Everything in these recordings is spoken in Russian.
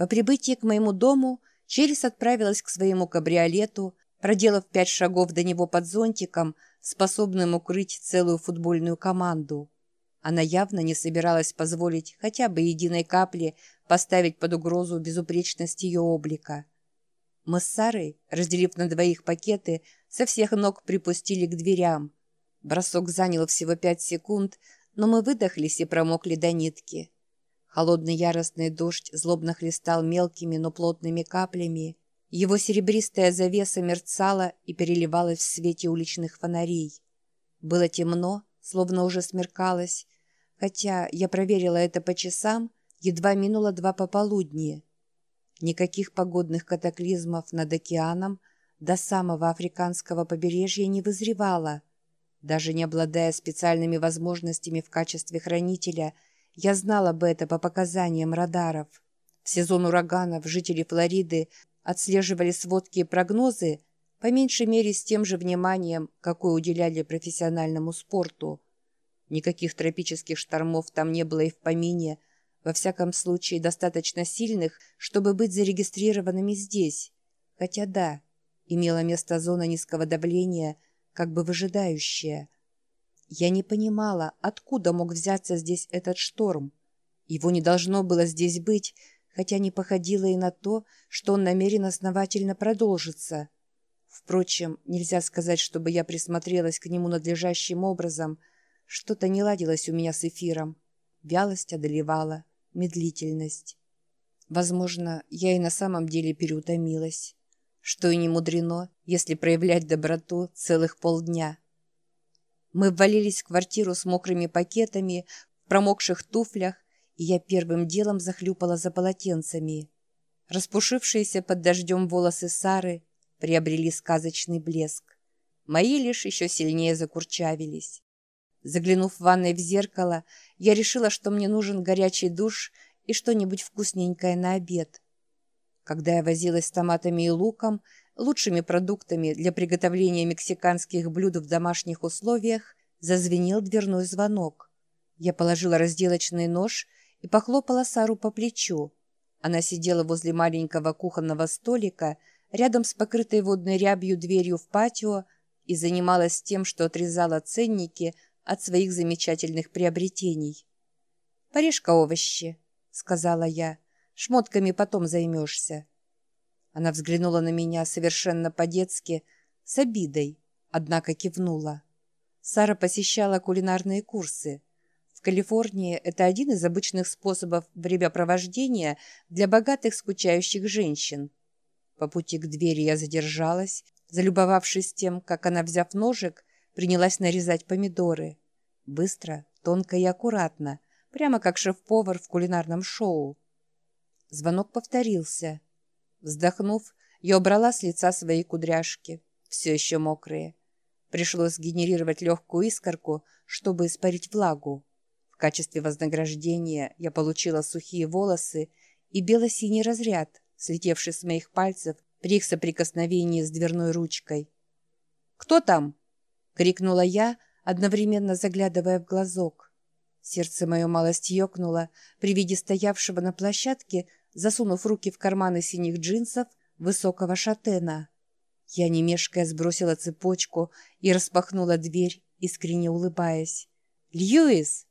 По прибытии к моему дому Черес отправилась к своему кабриолету, проделав пять шагов до него под зонтиком, способным укрыть целую футбольную команду. Она явно не собиралась позволить хотя бы единой капли поставить под угрозу безупречность ее облика. Мы с Сарой, разделив на двоих пакеты, со всех ног припустили к дверям. Бросок занял всего пять секунд, но мы выдохлись и промокли до нитки. Холодный яростный дождь злобно хлестал мелкими, но плотными каплями. Его серебристая завеса мерцала и переливалась в свете уличных фонарей. Было темно, словно уже смеркалось, хотя я проверила это по часам, едва минуло два пополудни. Никаких погодных катаклизмов над океаном до самого африканского побережья не вызревало. Даже не обладая специальными возможностями в качестве хранителя – я знала бы это по показаниям радаров. В сезон ураганов жители Флориды отслеживали сводки и прогнозы по меньшей мере с тем же вниманием, какое уделяли профессиональному спорту. Никаких тропических штормов там не было и в помине, во всяком случае достаточно сильных, чтобы быть зарегистрированными здесь. Хотя да, имела место зона низкого давления, как бы выжидающая – я не понимала, откуда мог взяться здесь этот шторм. Его не должно было здесь быть, хотя не походило и на то, что он намерен основательно продолжиться. Впрочем, нельзя сказать, чтобы я присмотрелась к нему надлежащим образом. Что-то не ладилось у меня с эфиром. Вялость одолевала, медлительность. Возможно, я и на самом деле переутомилась. Что и не мудрено, если проявлять доброту целых полдня. Мы ввалились в квартиру с мокрыми пакетами, в промокших туфлях, и я первым делом захлюпала за полотенцами. Распушившиеся под дождем волосы Сары приобрели сказочный блеск. Мои лишь еще сильнее закурчавились. Заглянув в ванной в зеркало, я решила, что мне нужен горячий душ и что-нибудь вкусненькое на обед. Когда я возилась с томатами и луком, лучшими продуктами для приготовления мексиканских блюд в домашних условиях, зазвенел дверной звонок. Я положила разделочный нож и похлопала Сару по плечу. Она сидела возле маленького кухонного столика, рядом с покрытой водной рябью дверью в патио и занималась тем, что отрезала ценники от своих замечательных приобретений. «Порежь-ка овощи», — сказала я. «Шмотками потом займешься». Она взглянула на меня совершенно по-детски, с обидой, однако кивнула. Сара посещала кулинарные курсы. В Калифорнии это один из обычных способов времяпровождения для богатых скучающих женщин. По пути к двери я задержалась, залюбовавшись тем, как она, взяв ножик, принялась нарезать помидоры. Быстро, тонко и аккуратно, прямо как шеф-повар в кулинарном шоу. Звонок повторился. Вздохнув, я убрала с лица свои кудряшки, все еще мокрые. Пришлось генерировать легкую искорку, чтобы испарить влагу. В качестве вознаграждения я получила сухие волосы и бело-синий разряд, слетевший с моих пальцев при их соприкосновении с дверной ручкой. «Кто там?» — крикнула я, одновременно заглядывая в глазок. Сердце мое малость ёкнуло при виде стоявшего на площадке засунув руки в карманы синих джинсов высокого шатена. Я, не мешкая, сбросила цепочку и распахнула дверь, искренне улыбаясь. «Льюис!»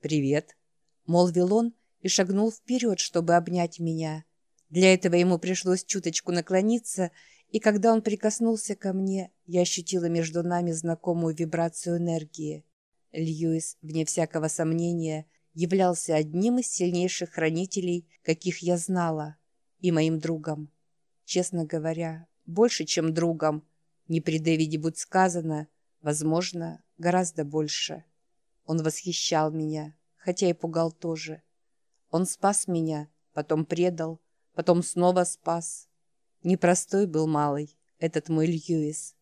«Привет!» — молвил он и шагнул вперед, чтобы обнять меня. Для этого ему пришлось чуточку наклониться, и когда он прикоснулся ко мне, я ощутила между нами знакомую вибрацию энергии. Льюис, вне всякого сомнения, являлся одним из сильнейших хранителей, каких я знала, и моим другом. Честно говоря, больше, чем другом. Не при Дэвиде будь сказано, возможно, гораздо больше. Он восхищал меня, хотя и пугал тоже. Он спас меня, потом предал, потом снова спас. Непростой был малый, этот мой Льюис.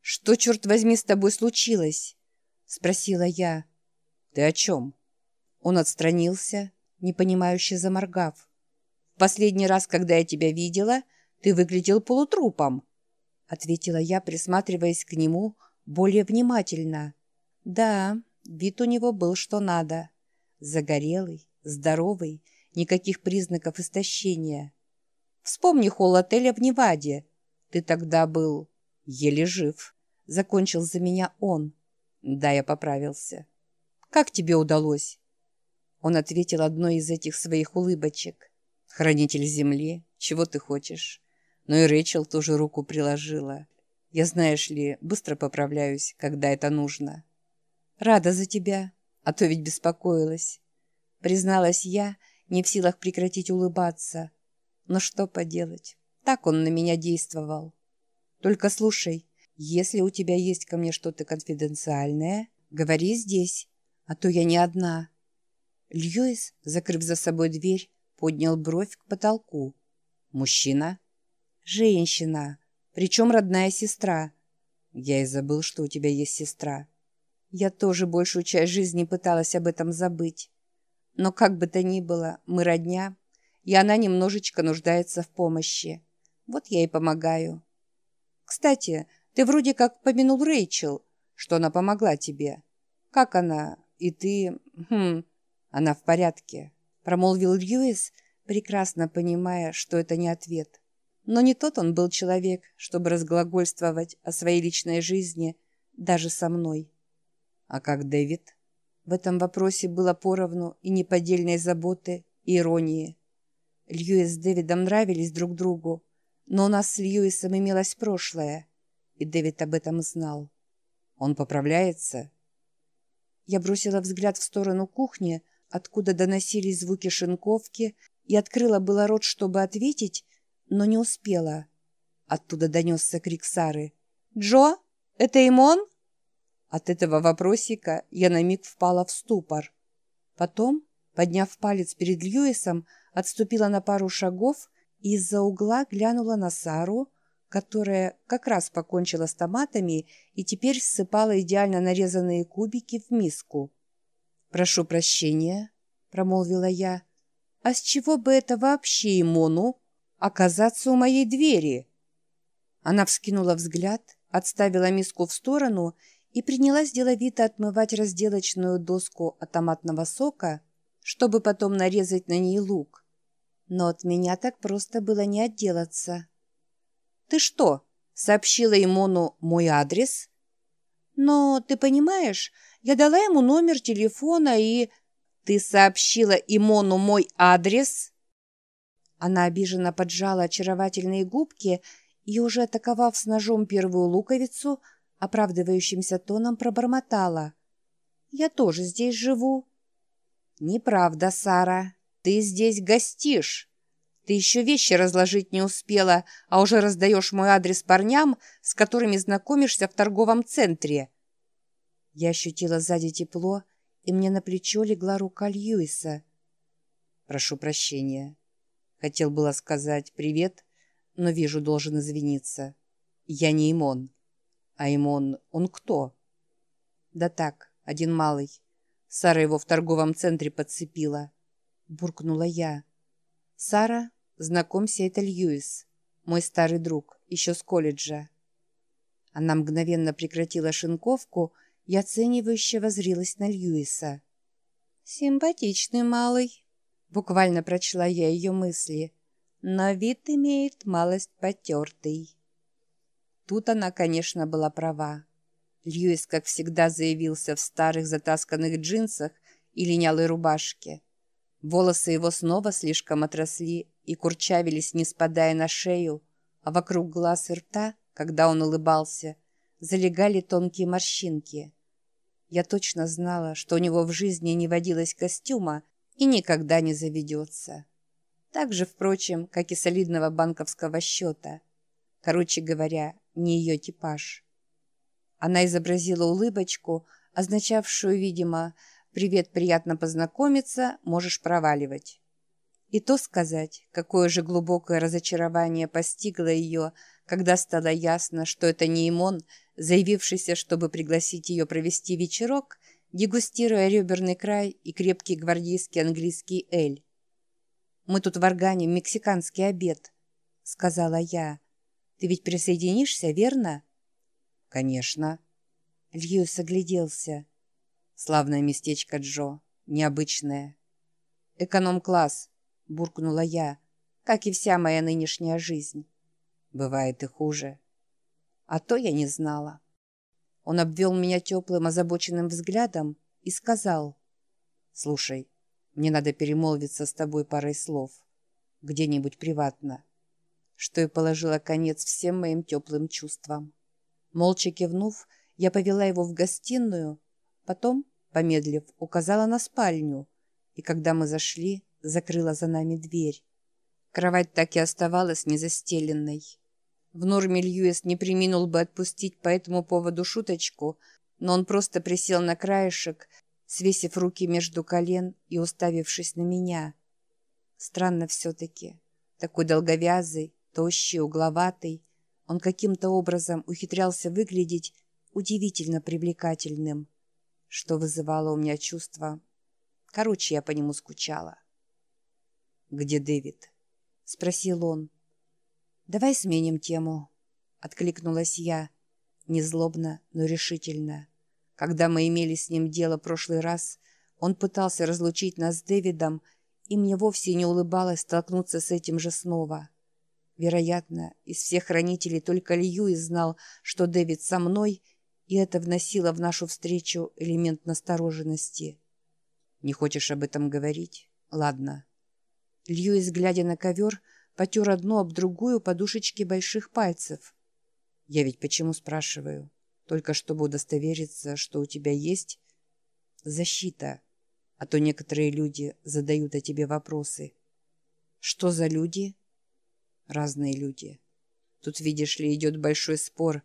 «Что, черт возьми, с тобой случилось?» — спросила я. «Ты о чем?» Он отстранился, непонимающе заморгав. «В последний раз, когда я тебя видела, ты выглядел полутрупом», ответила я, присматриваясь к нему более внимательно. «Да, вид у него был что надо. Загорелый, здоровый, никаких признаков истощения. Вспомни холл отеля в Неваде. Ты тогда был еле жив. Закончил за меня он. Да, я поправился. Как тебе удалось? Он ответил одной из этих своих улыбочек. Хранитель земли, чего ты хочешь? Но и Рэйчел тоже руку приложила. Я, знаешь ли, быстро поправляюсь, когда это нужно. Рада за тебя, а то ведь беспокоилась. Призналась я, не в силах прекратить улыбаться. Но что поделать, так он на меня действовал. Только слушай, если у тебя есть ко мне что-то конфиденциальное, говори здесь, а то я не одна. Льюис, закрыв за собой дверь, поднял бровь к потолку. Мужчина? Женщина, причем родная сестра. Я и забыл, что у тебя есть сестра. Я тоже большую часть жизни пыталась об этом забыть. Но как бы то ни было, мы родня, и она немножечко нуждается в помощи. Вот я и помогаю. Кстати, ты вроде как помянул Рэйчел, что она помогла тебе. Как она? И ты... Хм, она в порядке, промолвил Льюис, прекрасно понимая, что это не ответ. Но не тот он был человек, чтобы разглагольствовать о своей личной жизни даже со мной. А как Дэвид? В этом вопросе было поровну и неподдельной заботы, и иронии. Льюис с Дэвидом нравились друг другу, но у нас с Льюисом имелось прошлое, и Дэвид об этом знал. Он поправляется? Я бросила взгляд в сторону кухни, откуда доносились звуки шинковки, и открыла было рот, чтобы ответить, но не успела. Оттуда донесся крик Сары. «Джо, это Имон?» От этого вопросика я на миг впала в ступор. Потом, подняв палец перед Льюисом, отступила на пару шагов и из-за угла глянула на Сару, которая как раз покончила с томатами и теперь ссыпала идеально нарезанные кубики в миску. «Прошу прощения», — промолвила я. «А с чего бы это вообще Имону оказаться у моей двери?» Она вскинула взгляд, отставила миску в сторону и принялась деловито отмывать разделочную доску от томатного сока, чтобы потом нарезать на ней лук. Но от меня так просто было не отделаться. «Ты что, сообщила Имону мой адрес?» «Но, ты понимаешь, я дала ему номер телефона и...» «Ты сообщила Имону мой адрес?» Она обиженно поджала очаровательные губки и, уже атаковав с ножом первую луковицу, оправдывающимся тоном пробормотала. «Я тоже здесь живу». «Неправда, Сара. Ты здесь гостишь. Ты еще вещи разложить не успела, а уже раздаешь мой адрес парням, с которыми знакомишься в торговом центре». Я ощутила сзади тепло, и мне на плечо легла рука Льюиса. «Прошу прощения». Хотел было сказать «привет», но вижу, должен извиниться. Я не Имон. А Имон, он кто? Да так, один малый. Сара его в торговом центре подцепила. Буркнула я. Сара, знакомься, это Льюис. Мой старый друг, еще с колледжа. Она мгновенно прекратила шинковку и оценивающе возрилась на Льюиса. «Симпатичный малый», — буквально прочла я ее мысли, «но вид имеет малость потертый». Тут она, конечно, была права. Льюис, как всегда, заявился в старых затасканных джинсах и линялой рубашке. Волосы его снова слишком отросли и курчавились, не спадая на шею, а вокруг глаз и рта, когда он улыбался, залегали тонкие морщинки. Я точно знала, что у него в жизни не водилось костюма и никогда не заведется. Так же, впрочем, как и солидного банковского счета. Короче говоря, не ее типаж. Она изобразила улыбочку, означавшую, видимо, «Привет, приятно познакомиться, можешь проваливать». И то сказать, какое же глубокое разочарование постигло ее, когда стало ясно, что это не Имон, заявившийся, чтобы пригласить ее провести вечерок, дегустируя реберный край и крепкий гвардейский английский эль. «Мы тут в Органе мексиканский обед», — сказала я. Ты ведь присоединишься, верно?» «Конечно». Льюис огляделся. «Славное местечко, Джо. Необычное. Эконом-класс. — буркнула я, — «как и вся моя нынешняя жизнь. Бывает и хуже. А то я не знала». Он обвел меня теплым, озабоченным взглядом и сказал, «Слушай, мне надо перемолвиться с тобой парой слов, где-нибудь приватно» что и положило конец всем моим теплым чувствам. Молча кивнув, я повела его в гостиную, потом, помедлив, указала на спальню, и когда мы зашли, закрыла за нами дверь. Кровать так и оставалась незастеленной. В норме Льюис не приминул бы отпустить по этому поводу шуточку, но он просто присел на краешек, свесив руки между колен и уставившись на меня. Странно все-таки. Такой долговязый, тощий, угловатый, он каким-то образом ухитрялся выглядеть удивительно привлекательным, что вызывало у меня чувство. Короче, я по нему скучала. «Где Дэвид?» — спросил он. «Давай сменим тему», — откликнулась я, незлобно, но решительно. Когда мы имели с ним дело прошлый раз, он пытался разлучить нас с Дэвидом, и мне вовсе не улыбалось столкнуться с этим же снова. Вероятно, из всех хранителей только Льюис знал, что Дэвид со мной, и это вносило в нашу встречу элемент настороженности. «Не хочешь об этом говорить? Ладно». Льюис, глядя на ковер, потер одну об другую подушечки больших пальцев. «Я ведь почему спрашиваю? Только чтобы удостовериться, что у тебя есть защита, а то некоторые люди задают о тебе вопросы». «Что за люди?» разные люди. Тут, видишь ли, идет большой спор,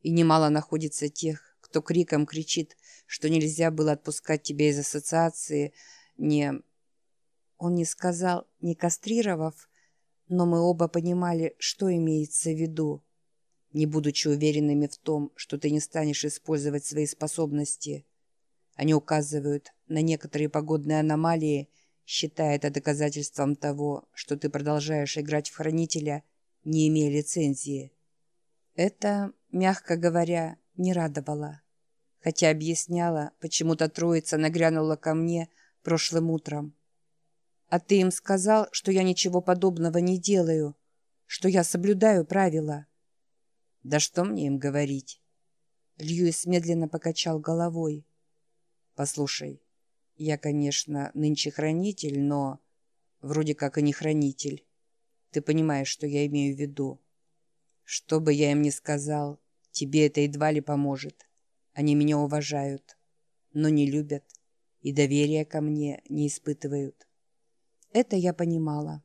и немало находится тех, кто криком кричит, что нельзя было отпускать тебя из ассоциации, не... Он не сказал, не кастрировав, но мы оба понимали, что имеется в виду, не будучи уверенными в том, что ты не станешь использовать свои способности. Они указывают на некоторые погодные аномалии, считая это доказательством того, что ты продолжаешь играть в хранителя, не имея лицензии. Это, мягко говоря, не радовало. Хотя объясняла, почему-то троица нагрянула ко мне прошлым утром. А ты им сказал, что я ничего подобного не делаю, что я соблюдаю правила. Да что мне им говорить? Льюис медленно покачал головой. Послушай, я, конечно, нынче хранитель, но... Вроде как и не хранитель. Ты понимаешь, что я имею в виду. Что бы я им ни сказал, тебе это едва ли поможет. Они меня уважают, но не любят и доверия ко мне не испытывают. Это я понимала.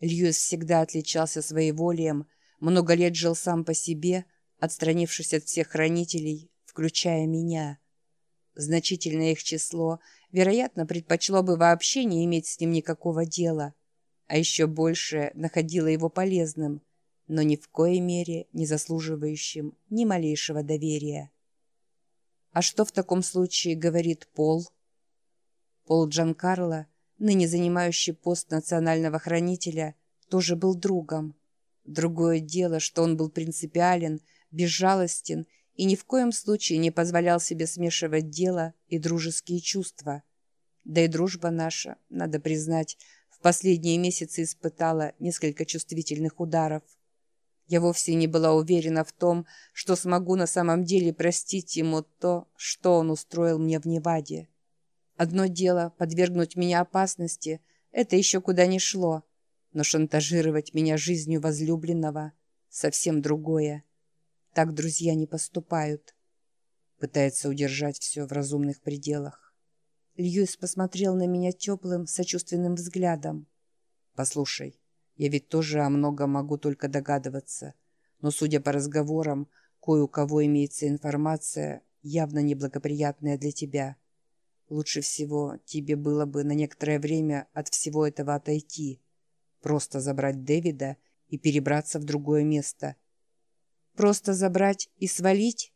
Льюис всегда отличался своеволием, много лет жил сам по себе, отстранившись от всех хранителей, включая меня. Значительное их число вероятно, предпочло бы вообще не иметь с ним никакого дела, а еще больше находило его полезным, но ни в коей мере не заслуживающим ни малейшего доверия. А что в таком случае говорит Пол? Пол Джанкарло, ныне занимающий пост национального хранителя, тоже был другом. Другое дело, что он был принципиален, безжалостен и ни в коем случае не позволял себе смешивать дело и дружеские чувства. Да и дружба наша, надо признать, в последние месяцы испытала несколько чувствительных ударов. Я вовсе не была уверена в том, что смогу на самом деле простить ему то, что он устроил мне в Неваде. Одно дело подвергнуть меня опасности, это еще куда ни шло, но шантажировать меня жизнью возлюбленного — совсем другое. Так друзья не поступают. Пытается удержать все в разумных пределах. Льюис посмотрел на меня теплым, сочувственным взглядом. «Послушай, я ведь тоже о многом могу только догадываться, но, судя по разговорам, кое у кого имеется информация, явно неблагоприятная для тебя. Лучше всего тебе было бы на некоторое время от всего этого отойти, просто забрать Дэвида и перебраться в другое место, Просто забрать и свалить?»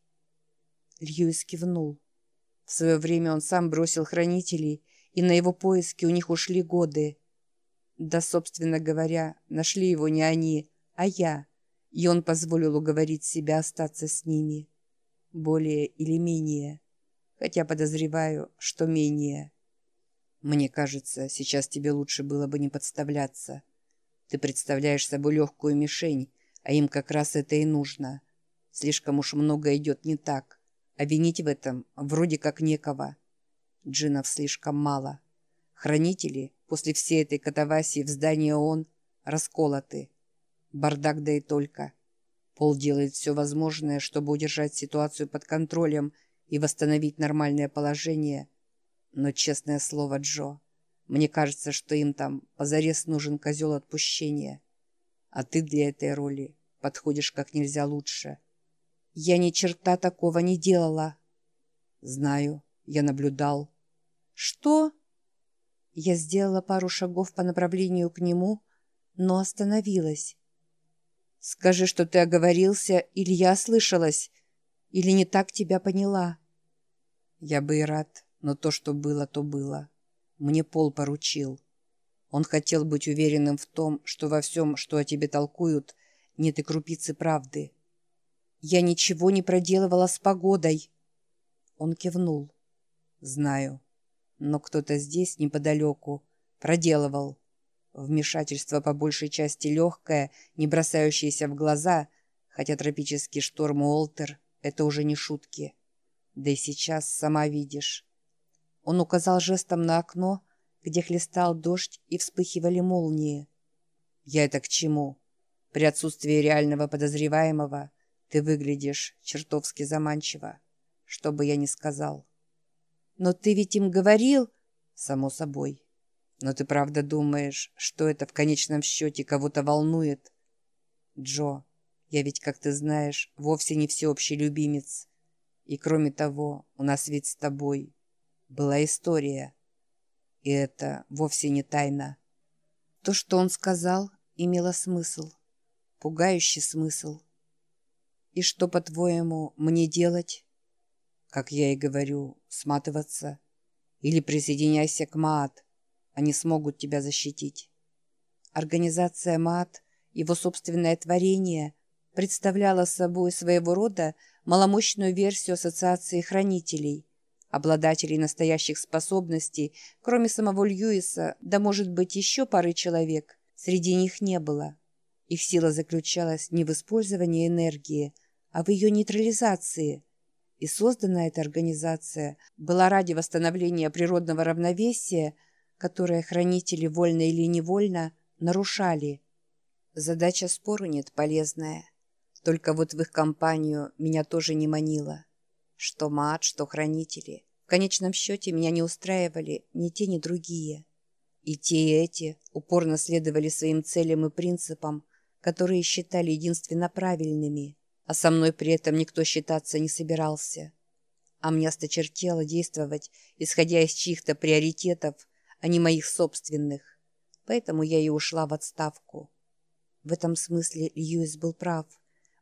Льюис кивнул. В свое время он сам бросил хранителей, и на его поиски у них ушли годы. Да, собственно говоря, нашли его не они, а я, и он позволил уговорить себя остаться с ними. Более или менее, хотя подозреваю, что менее. Мне кажется, сейчас тебе лучше было бы не подставляться. Ты представляешь собой легкую мишень, а им как раз это и нужно. Слишком уж много идет не так, а винить в этом вроде как некого. Джинов слишком мало. Хранители после всей этой катавасии в здании ООН расколоты. Бардак да и только. Пол делает все возможное, чтобы удержать ситуацию под контролем и восстановить нормальное положение. Но, честное слово, Джо, мне кажется, что им там позарез нужен козел отпущения. А ты для этой роли подходишь как нельзя лучше. Я ни черта такого не делала. Знаю, я наблюдал. Что? Я сделала пару шагов по направлению к нему, но остановилась. Скажи, что ты оговорился, или я слышалась, или не так тебя поняла. Я бы и рад, но то, что было, то было. Мне Пол поручил. Он хотел быть уверенным в том, что во всем, что о тебе толкуют, нет и крупицы правды. Я ничего не проделывала с погодой. Он кивнул. Знаю. Но кто-то здесь, неподалеку, проделывал. Вмешательство по большей части легкое, не бросающееся в глаза, хотя тропический шторм Уолтер — это уже не шутки. Да и сейчас сама видишь. Он указал жестом на окно, где хлестал дождь и вспыхивали молнии. «Я это к чему? При отсутствии реального подозреваемого ты выглядишь чертовски заманчиво, что бы я ни сказал». «Но ты ведь им говорил...» «Само собой». Но ты правда думаешь, что это в конечном счете кого-то волнует? Джо, я ведь, как ты знаешь, вовсе не всеобщий любимец. И кроме того, у нас ведь с тобой была история. И это вовсе не тайна. То, что он сказал, имело смысл. Пугающий смысл. И что, по-твоему, мне делать? Как я и говорю, сматываться. Или присоединяйся к Маат. Они смогут тебя защитить. Организация МААТ, его собственное творение, представляла собой своего рода маломощную версию Ассоциации хранителей, обладателей настоящих способностей, кроме самого Льюиса, да, может быть, еще пары человек, среди них не было. Их сила заключалась не в использовании энергии, а в ее нейтрализации. И создана эта организация была ради восстановления природного равновесия – которое хранители вольно или невольно нарушали. Задача спору нет полезная. Только вот в их компанию меня тоже не манило. Что мат, что хранители. В конечном счете меня не устраивали ни те, ни другие. И те, и эти упорно следовали своим целям и принципам, которые считали единственно правильными, а со мной при этом никто считаться не собирался. А мне осточертело действовать, исходя из чьих-то приоритетов, а не моих собственных. Поэтому я и ушла в отставку. В этом смысле Льюис был прав.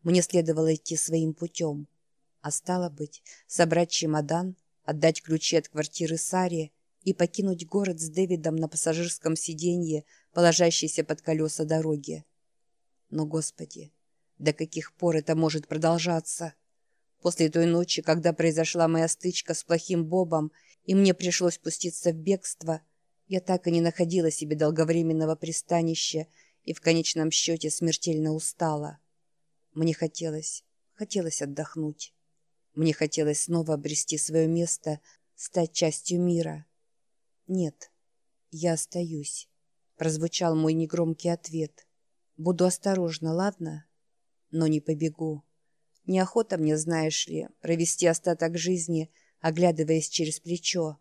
Мне следовало идти своим путем. А стало быть, собрать чемодан, отдать ключи от квартиры Саре и покинуть город с Дэвидом на пассажирском сиденье, положащейся под колеса дороги. Но, Господи, до каких пор это может продолжаться? После той ночи, когда произошла моя стычка с плохим Бобом, и мне пришлось пуститься в бегство – я так и не находила себе долговременного пристанища и в конечном счете смертельно устала. Мне хотелось, хотелось отдохнуть. Мне хотелось снова обрести свое место, стать частью мира. Нет, я остаюсь, прозвучал мой негромкий ответ. Буду осторожна, ладно? Но не побегу. Неохота мне, знаешь ли, провести остаток жизни, оглядываясь через плечо.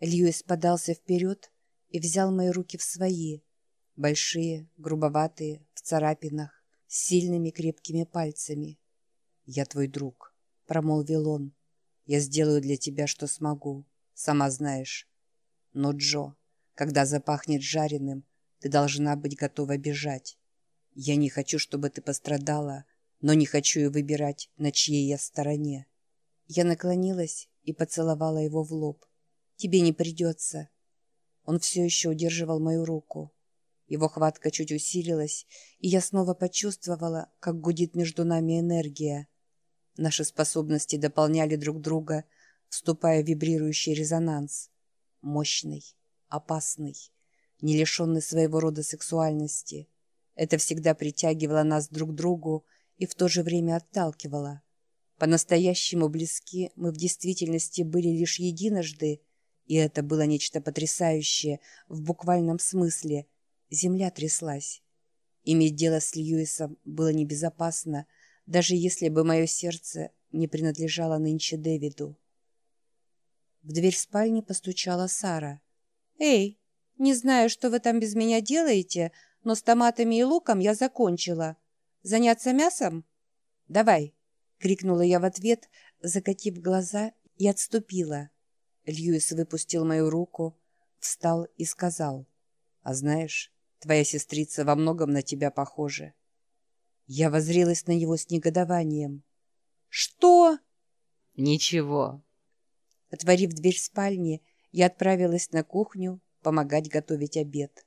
Льюис подался вперед и взял мои руки в свои, большие, грубоватые, в царапинах, сильными крепкими пальцами. «Я твой друг», — промолвил он. «Я сделаю для тебя, что смогу, сама знаешь. Но, Джо, когда запахнет жареным, ты должна быть готова бежать. Я не хочу, чтобы ты пострадала, но не хочу и выбирать, на чьей я стороне». Я наклонилась и поцеловала его в лоб. Тебе не придется». Он все еще удерживал мою руку. Его хватка чуть усилилась, и я снова почувствовала, как гудит между нами энергия. Наши способности дополняли друг друга, вступая в вибрирующий резонанс. Мощный, опасный, не лишенный своего рода сексуальности. Это всегда притягивало нас друг к другу и в то же время отталкивало. По-настоящему близки мы в действительности были лишь единожды, и это было нечто потрясающее в буквальном смысле. Земля тряслась. Иметь дело с Льюисом было небезопасно, даже если бы мое сердце не принадлежало нынче Дэвиду. В дверь спальни постучала Сара. «Эй, не знаю, что вы там без меня делаете, но с томатами и луком я закончила. Заняться мясом? Давай!» — крикнула я в ответ, закатив глаза и отступила. Льюис выпустил мою руку, встал и сказал. «А знаешь, твоя сестрица во многом на тебя похожа». Я возрилась на него с негодованием. «Что?» «Ничего». Отворив дверь спальни, я отправилась на кухню помогать готовить обед.